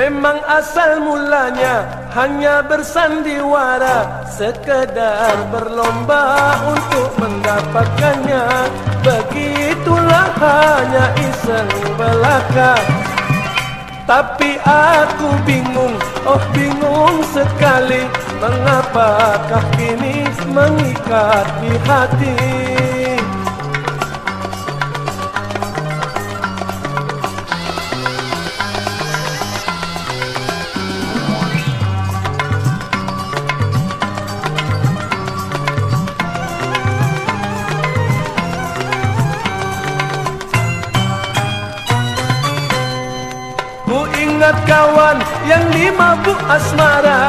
Memang asal mulanya hanya bersandiwara Sekedar berlomba untuk mendapatkannya. Begitulah hanya iseng belaka. Tapi aku bingung, oh bingung sekali Mengapakah kini mengikat di hati ingat kawan yang dimabuk asmara.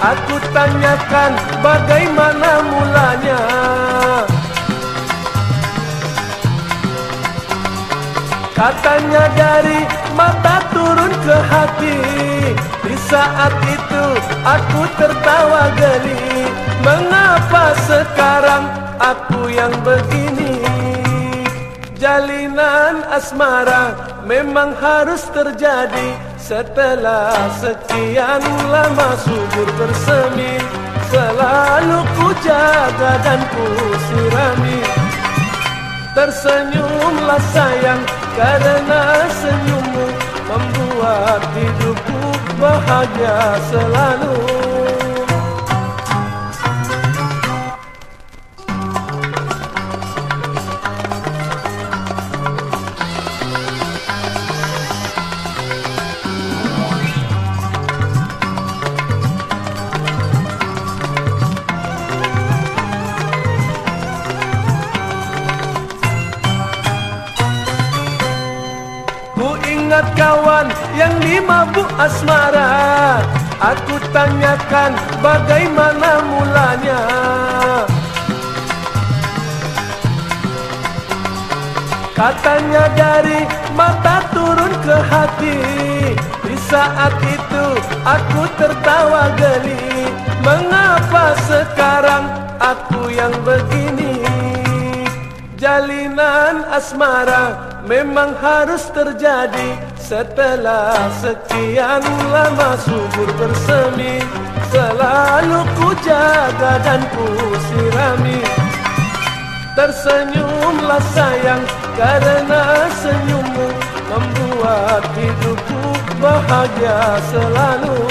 Aku tanyakan bagaimana mulanya. Katanya dari mata turun ke hati. Di saat itu aku tertawa geli. Mengapa sekarang aku yang begini? Jalinan asmara memang harus terjadi Setelah sekian lama subur bersemi Selalu ku jaga dan ku sirami. Tersenyumlah sayang karena senyummu Membuat hidupku bahagia selalu ingat kawan yang dimabuk asmara. Aku tanyakan bagaimana mulanya. Katanya dari mata turun ke hati. Di saat itu aku tertawa geli. Mengapa sekarang aku yang begini? Jalinan asmara memang harus terjadi setelah sekian lama subur bersemi selalu ku jaga dan ku sirami. Tersenyumlah sayang karena senyummu membuat hidupku bahagia selalu